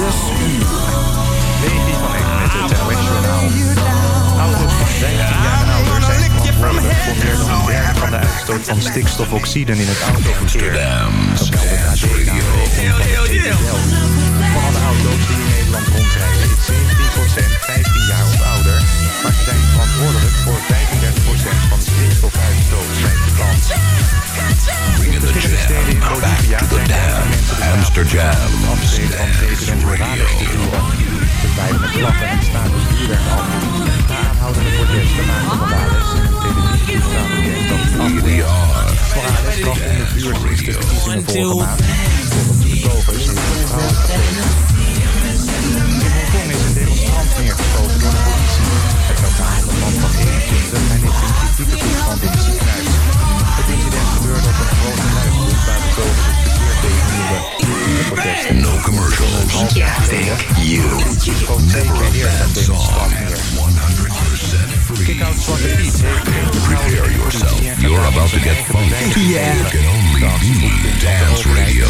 uur. Levi van Eck met het NOS Journaal. Auto's van 15 jaar en ouder zijn verantwoordelijk voor meer dan een derde van de uitstoot van stikstofoxiden in het autoverkeer. Dat meldt het AD na een rekening van de TPL. Van alle auto's die in Nederland rondrijden is 17% steden in Bolivia zijn de Amsterdam. van Morales te voeren. Ze zwaaiden met vlaggen en staken het vuurwerk af. Na aanhoudende protesten maakte Morales in een televisietoespraak bekend dat afwees. are. Morales gaf in de vuurzicht de verkiezingen vorige maand. Volgens de betogers is het fraude gepleegd. In Hongkong is een demonstrant neergeschoten door de politie. Het een man van 21. Hij ligt in kritieke toestand het. gebeurt op een grote tegen nieuwe protesten. No commercials. Thank you. Never abandon song. 100% free. Prepare yourself. You're about to get funky. Yeah. Can only be Dance Radio.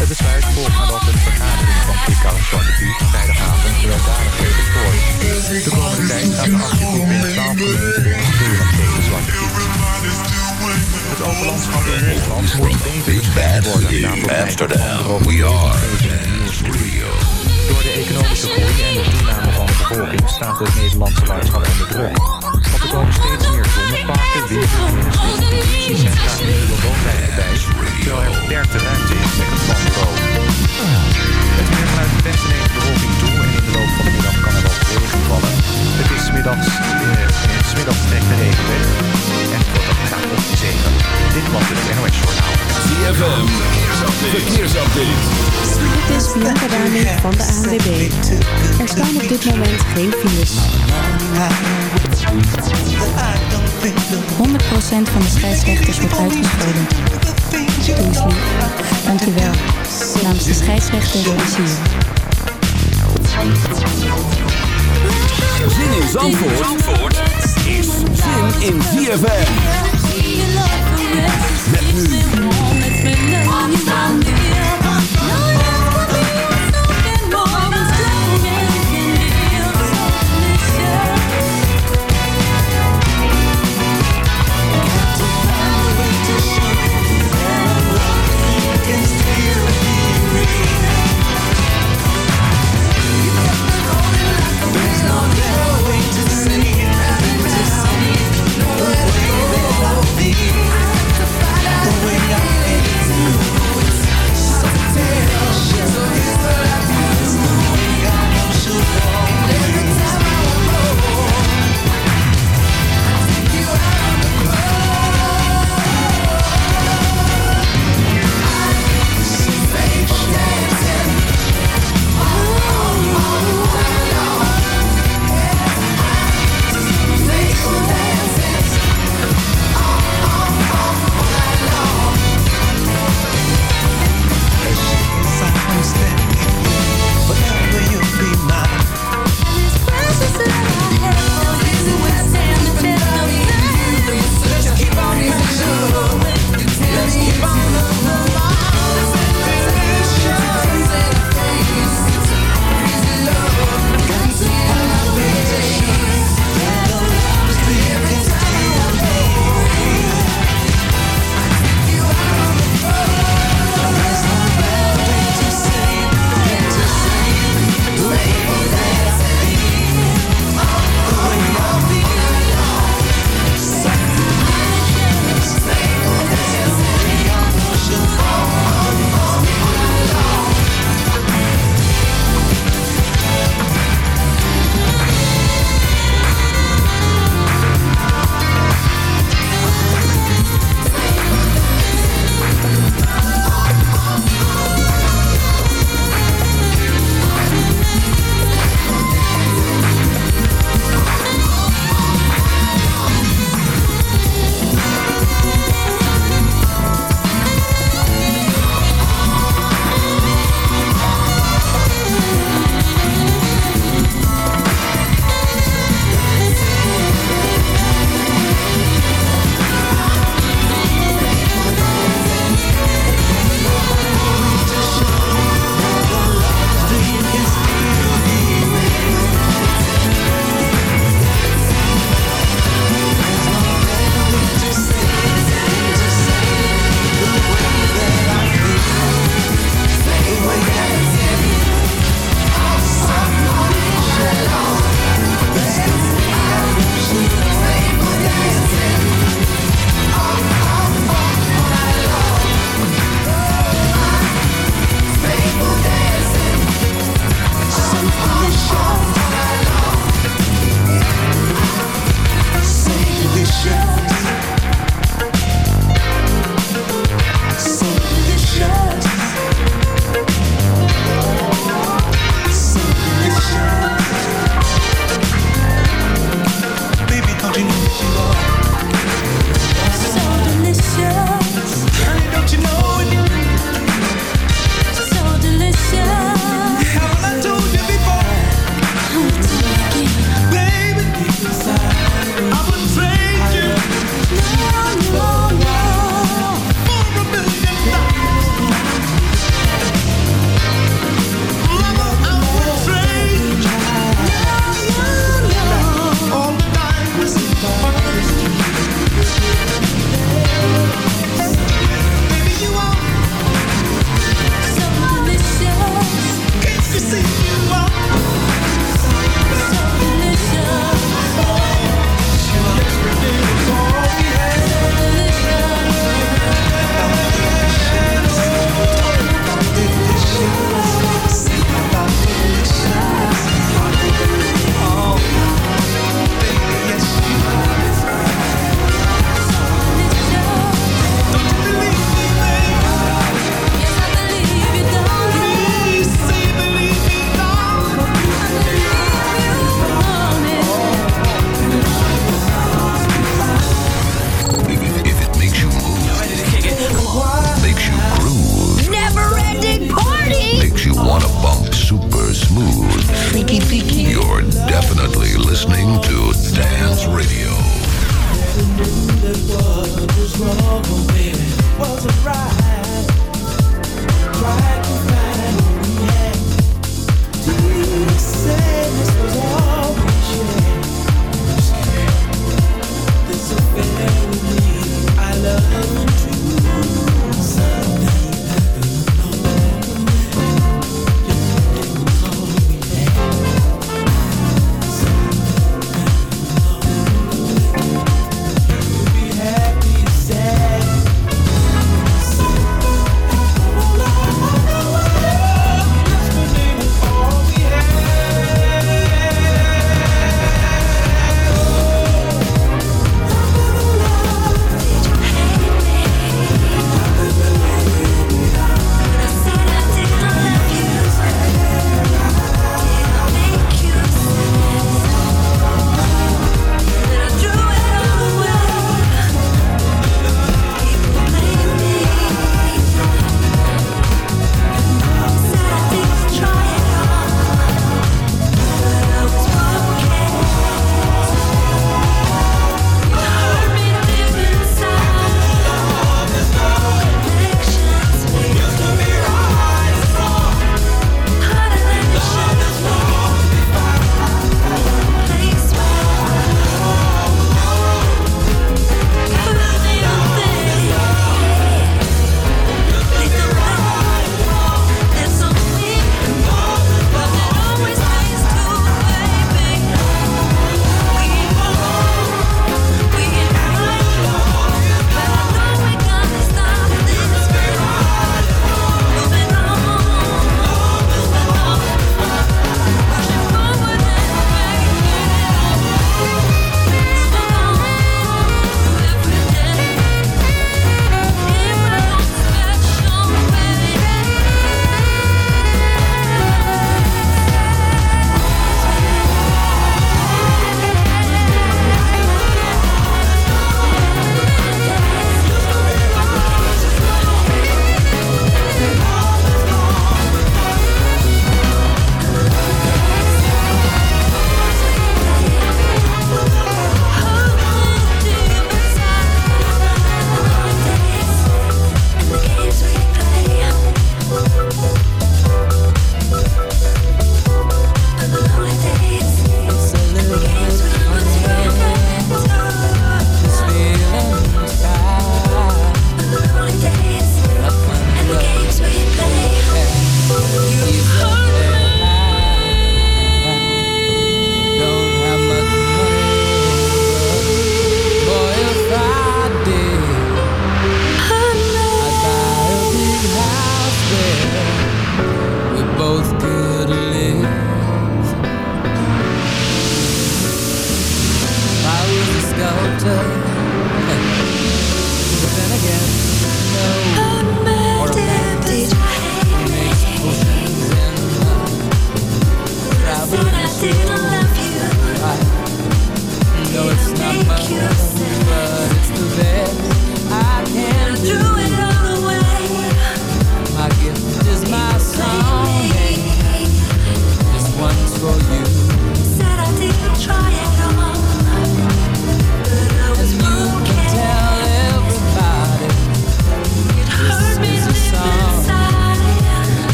Het besluit volgt nadat een vergadering van Zwarte Piet vrijdagavond gewelddadig werd verstoord. De komende tijd gaat de actiegroep in 12 gemeenten demonstreren tegen Zwarte Piet. Het overlandschap in Nederland moet beter beschermd worden. Amsterdam. We are radio. door de economische groei en de toename van de bevolking staat het Nederlandse landschap onder druk. Komen steeds meer zonneparken, nieuwe woonwijken bij, terwijl er beperkte ruimte is, zegt het planbureau. Het weer vanuit het westen neemt de bewolking toe en in de loop van de middag kan er wat regen vallen. Het is middags, eh, 's middags trekt de regen weg en het wordt 7. Dit was het NOS Journaal. ZFM. Verkeersupdate. Dit is Bianca Daming van de ANWB. Er staan op dit moment geen files. 100% van de scheidsrechters wordt uitgescholden. Doe eens lief. Dankjewel. Namens de scheidsrechter de Sier. Zin in Zandvoort, is zin in ZFM. Met nu.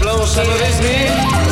Blanche à mauvaise mine.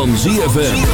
Van ZFM.